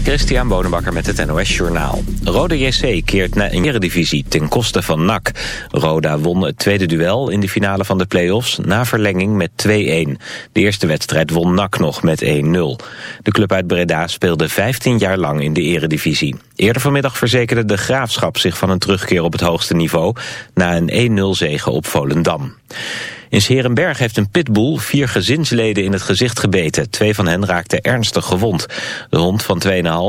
Christian Bonenbakker met het NOS Journaal. Rode JC keert naar een eredivisie ten koste van NAC. Roda won het tweede duel in de finale van de play-offs na verlenging met 2-1. De eerste wedstrijd won NAC nog met 1-0. De club uit Breda speelde 15 jaar lang in de eredivisie. Eerder vanmiddag verzekerde de Graafschap zich van een terugkeer op het hoogste niveau... na een 1-0 zege op Volendam. In Serenberg heeft een pitbull vier gezinsleden in het gezicht gebeten. Twee van hen raakten ernstig gewond. De hond van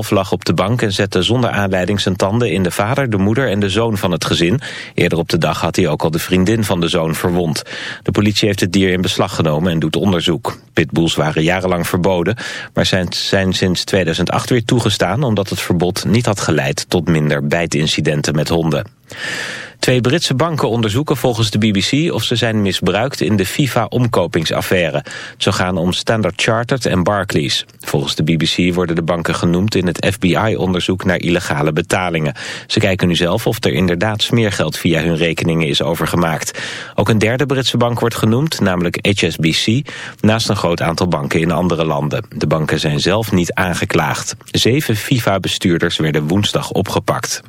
2,5 lag op de bank en zette zonder aanleiding zijn tanden in de vader, de moeder en de zoon van het gezin. Eerder op de dag had hij ook al de vriendin van de zoon verwond. De politie heeft het dier in beslag genomen en doet onderzoek. Pitbulls waren jarenlang verboden, maar zijn, zijn sinds 2008 weer toegestaan omdat het verbod niet had geleid tot minder bijtincidenten met honden. Twee Britse banken onderzoeken volgens de BBC of ze zijn misbruikt in de FIFA-omkopingsaffaire. Zou gaan om Standard Chartered en Barclays. Volgens de BBC worden de banken genoemd in het FBI-onderzoek naar illegale betalingen. Ze kijken nu zelf of er inderdaad smeergeld via hun rekeningen is overgemaakt. Ook een derde Britse bank wordt genoemd, namelijk HSBC, naast een groot aantal banken in andere landen. De banken zijn zelf niet aangeklaagd. Zeven FIFA-bestuurders werden woensdag opgepakt.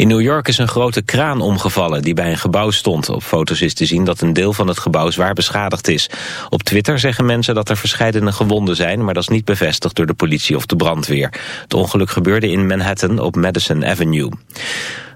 In New York is een grote kraan omgevallen die bij een gebouw stond. Op foto's is te zien dat een deel van het gebouw zwaar beschadigd is. Op Twitter zeggen mensen dat er verscheidene gewonden zijn... maar dat is niet bevestigd door de politie of de brandweer. Het ongeluk gebeurde in Manhattan op Madison Avenue.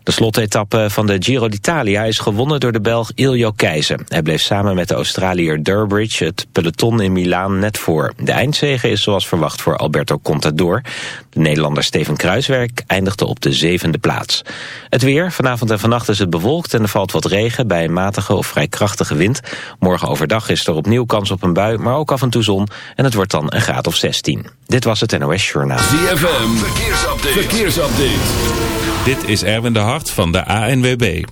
De slotetappe van de Giro d'Italia is gewonnen door de Belg Iljo Keijzen. Hij bleef samen met de Australiër Durbridge het peloton in Milaan net voor. De eindzege is zoals verwacht voor Alberto Contador. De Nederlander Steven Kruiswerk eindigde op de zevende plaats. Het weer, vanavond en vannacht is het bewolkt en er valt wat regen bij een matige of vrij krachtige wind. Morgen overdag is er opnieuw kans op een bui, maar ook af en toe zon en het wordt dan een graad of 16. Dit was het NOS Journaal. ZFM, verkeersupdate. verkeersupdate. Dit is Erwin de Hart van de ANWB.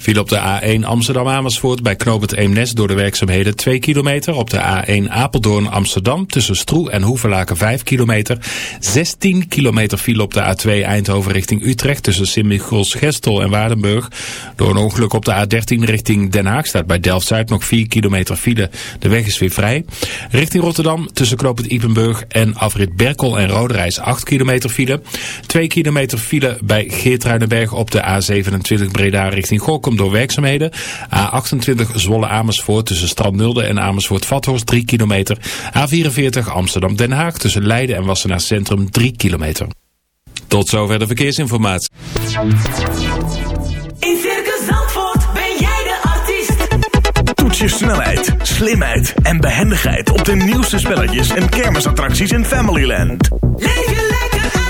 Viel op de A1 Amsterdam-Amersfoort bij knooppunt Eemnes door de werkzaamheden 2 kilometer. Op de A1 Apeldoorn-Amsterdam tussen Stroe en Hoevelaken 5 kilometer. 16 kilometer viel op de A2 Eindhoven richting Utrecht tussen Sint-Michels-Gestel en Waardenburg. Door een ongeluk op de A13 richting Den Haag staat bij Delft-Zuid nog 4 kilometer file. De weg is weer vrij. Richting Rotterdam tussen knooppunt Ipenburg en afrit Berkel en Roderijs 8 kilometer file. 2 kilometer file bij Geertruidenberg op de A27 Breda richting Door werkzaamheden. A28 Zwolle Amersfoort tussen Strandnulde en Amersfoort Vathorst 3 kilometer. A44 Amsterdam Den Haag tussen Leiden en Wassenaar Centrum 3 kilometer. Tot zover de verkeersinformatie. In Circus Zandvoort ben jij de artiest. Toets je snelheid, slimheid en behendigheid op de nieuwste spelletjes en kermisattracties in Familyland. Leef je lekker uit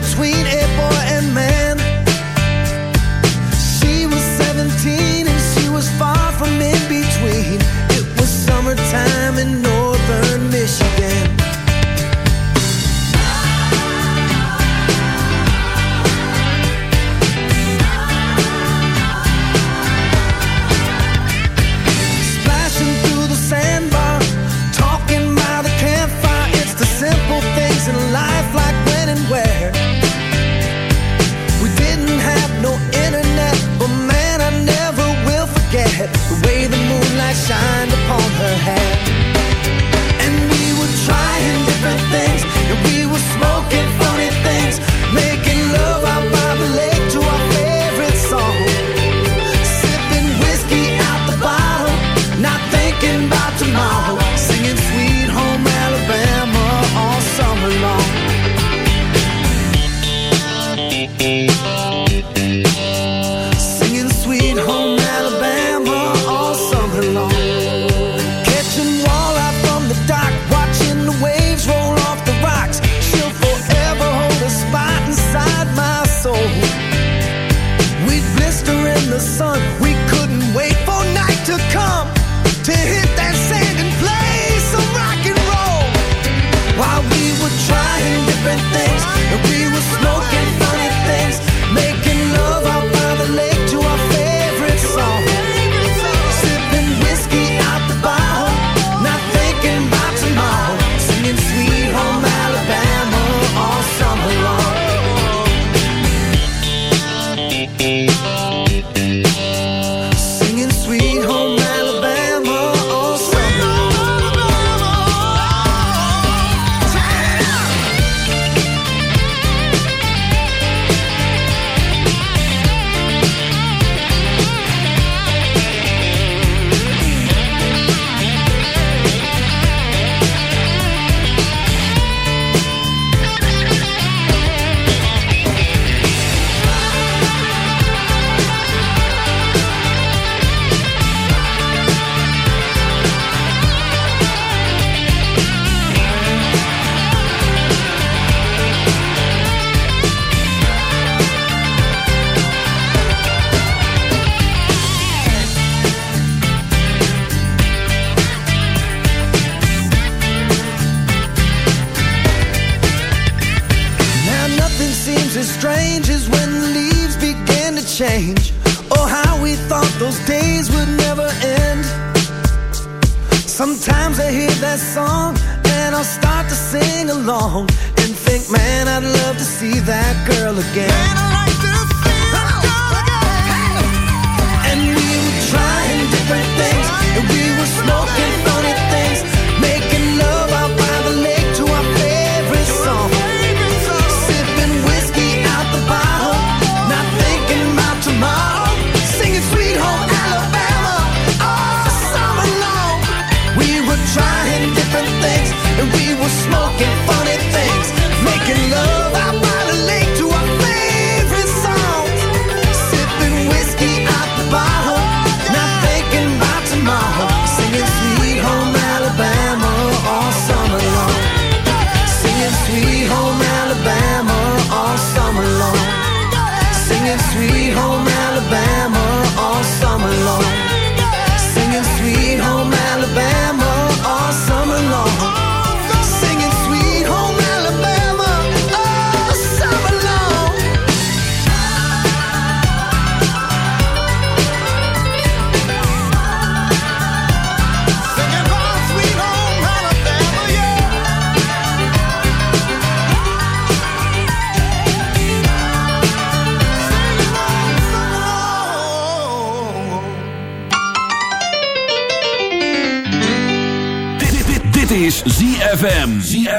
between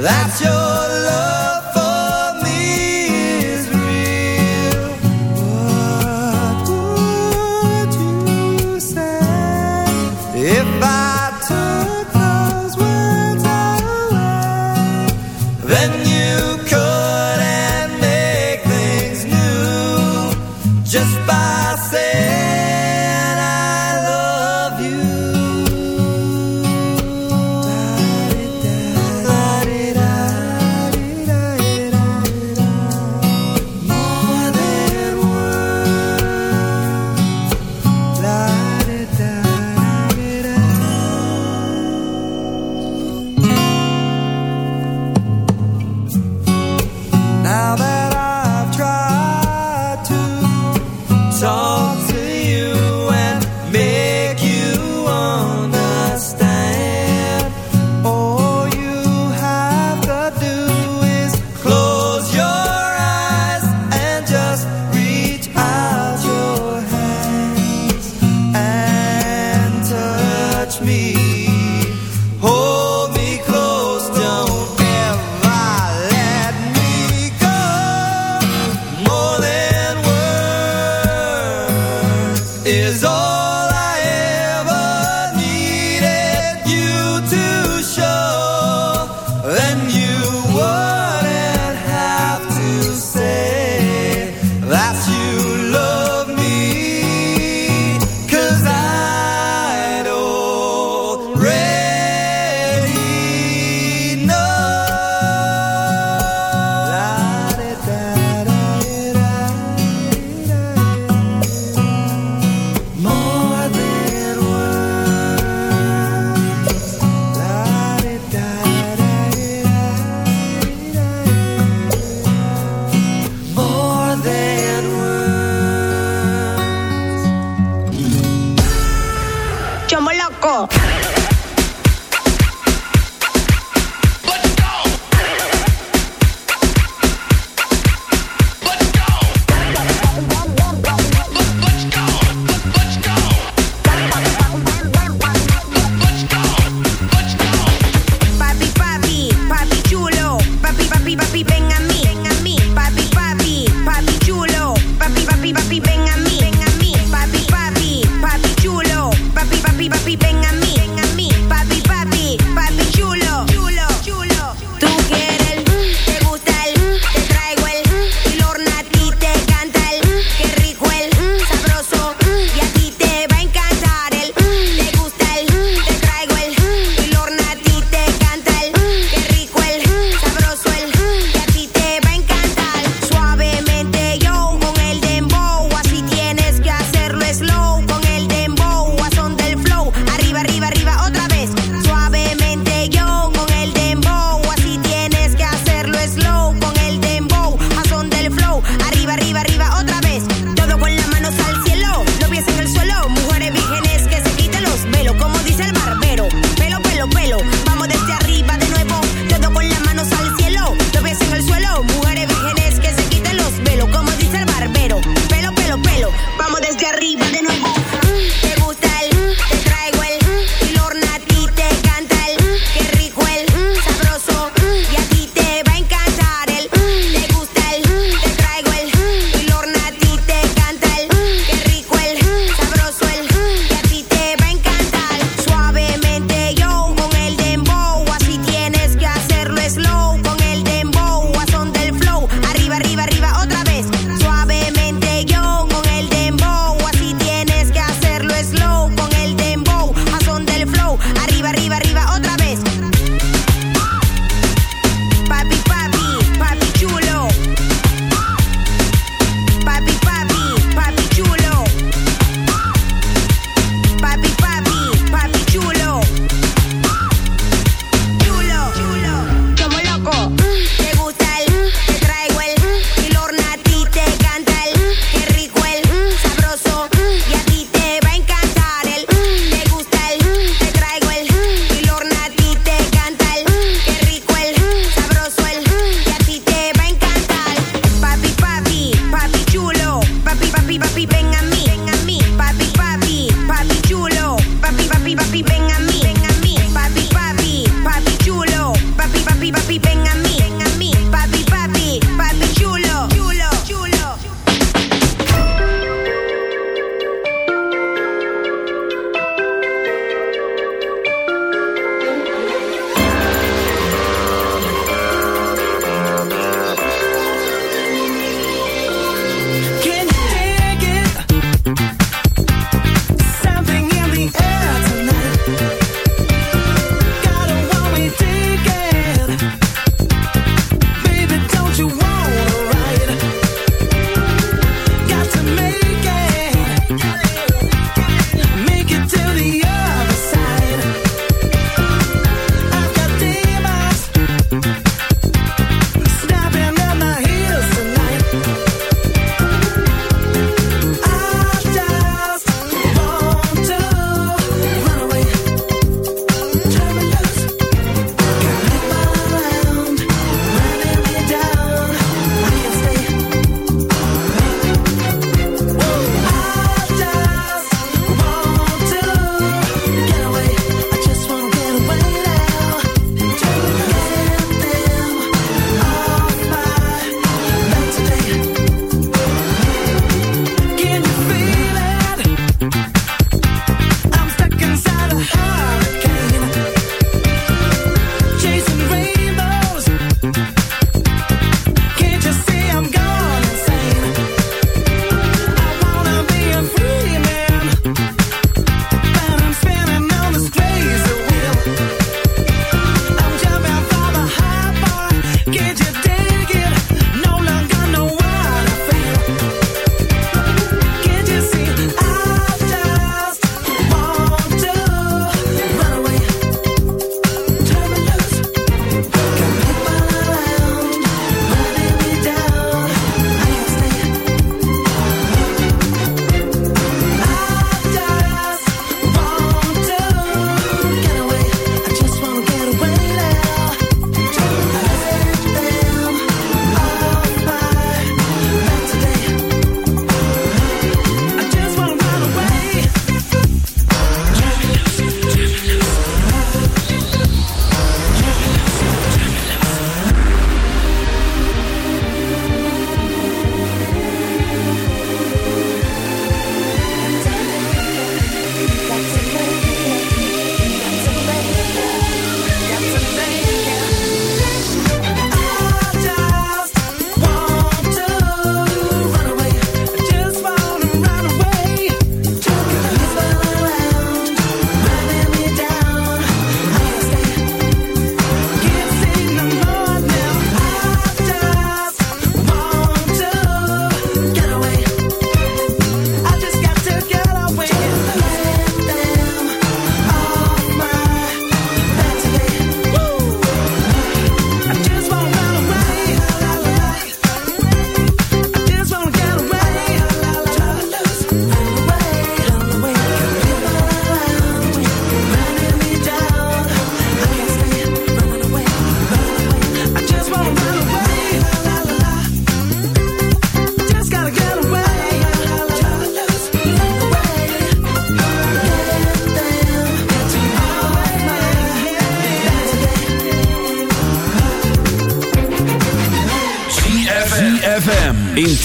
that your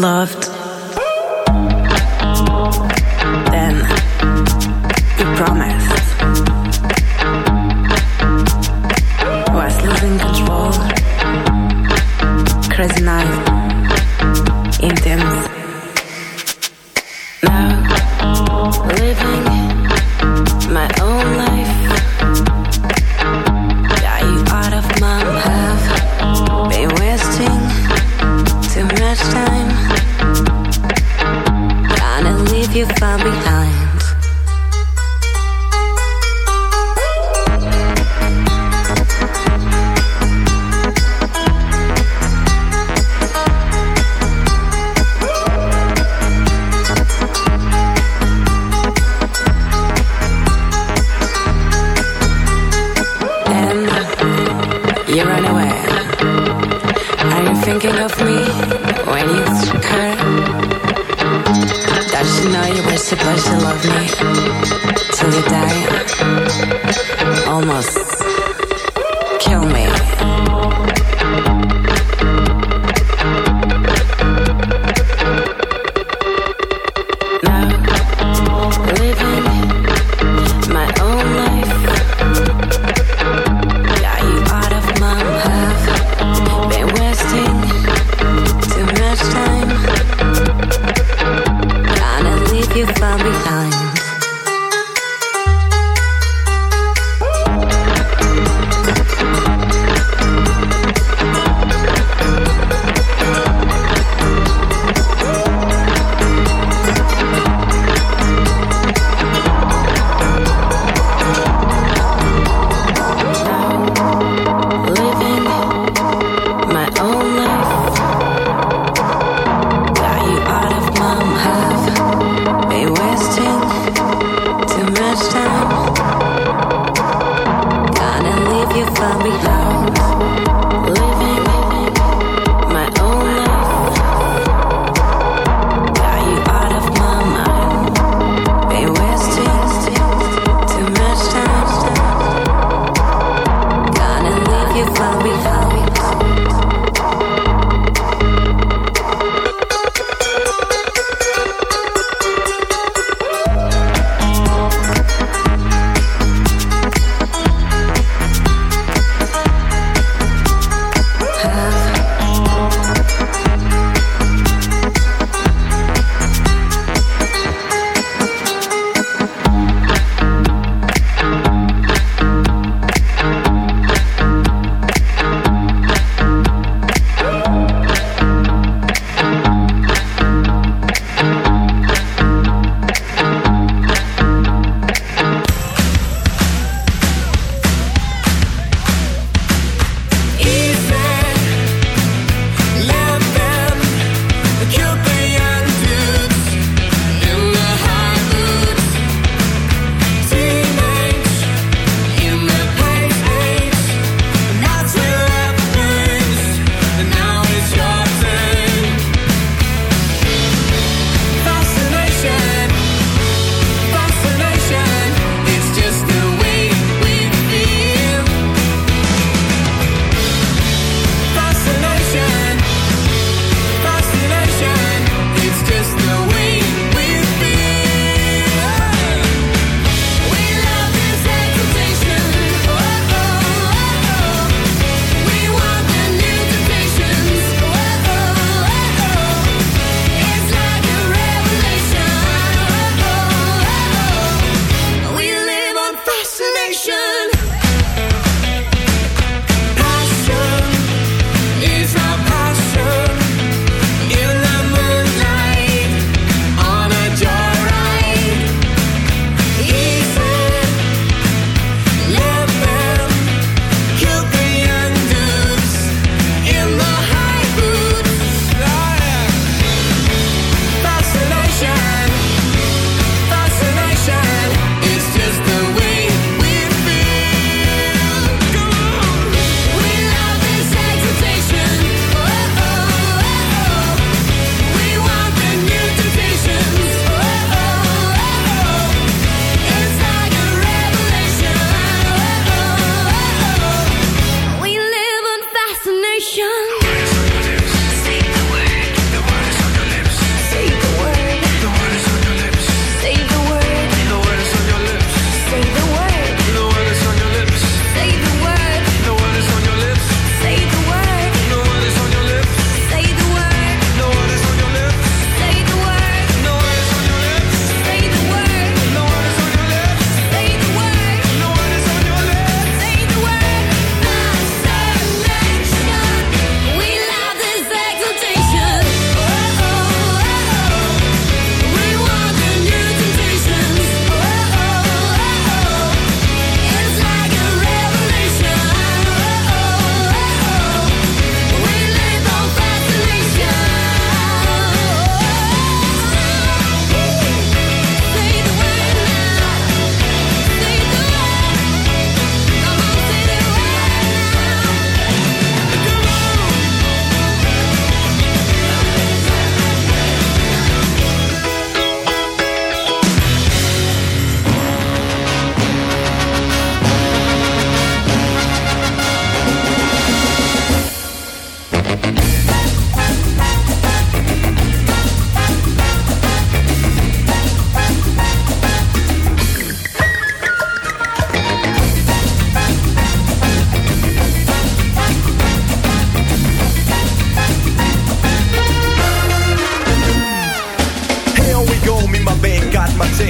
loved. When you're thinking of me when you took her? Don't know you were supposed to love me till you die? Almost.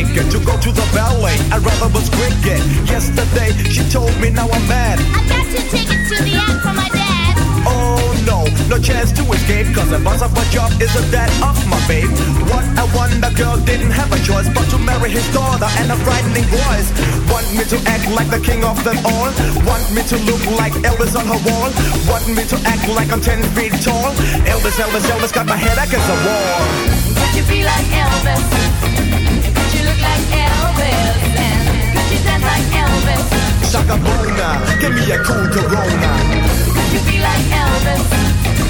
To go to the ballet. I'd rather was cricket. Yesterday, she told me now I'm mad. I got two tickets to the act from my dad. Oh no, no chance to escape. Cause the boss of my job isn't that of my babe. What a wonder girl didn't have a choice but to marry his daughter and a frightening voice. Want me to act like the king of them all? Want me to look like Elvis on her wall? Want me to act like I'm 10 feet tall? Elvis, Elvis, Elvis got my head against the wall. Could you be like Elvis? Like Elvis? And could you dance like Elvis? Shaka Bona, give me a cool Corona. Could you be like Elvis?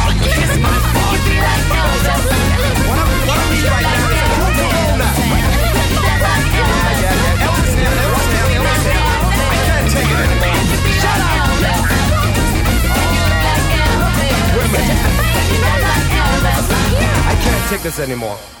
Take this anymore.